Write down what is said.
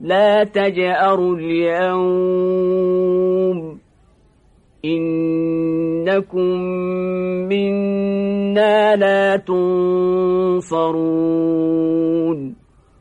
لا تجأروا اليوم. إنكم منا لا تنصرون.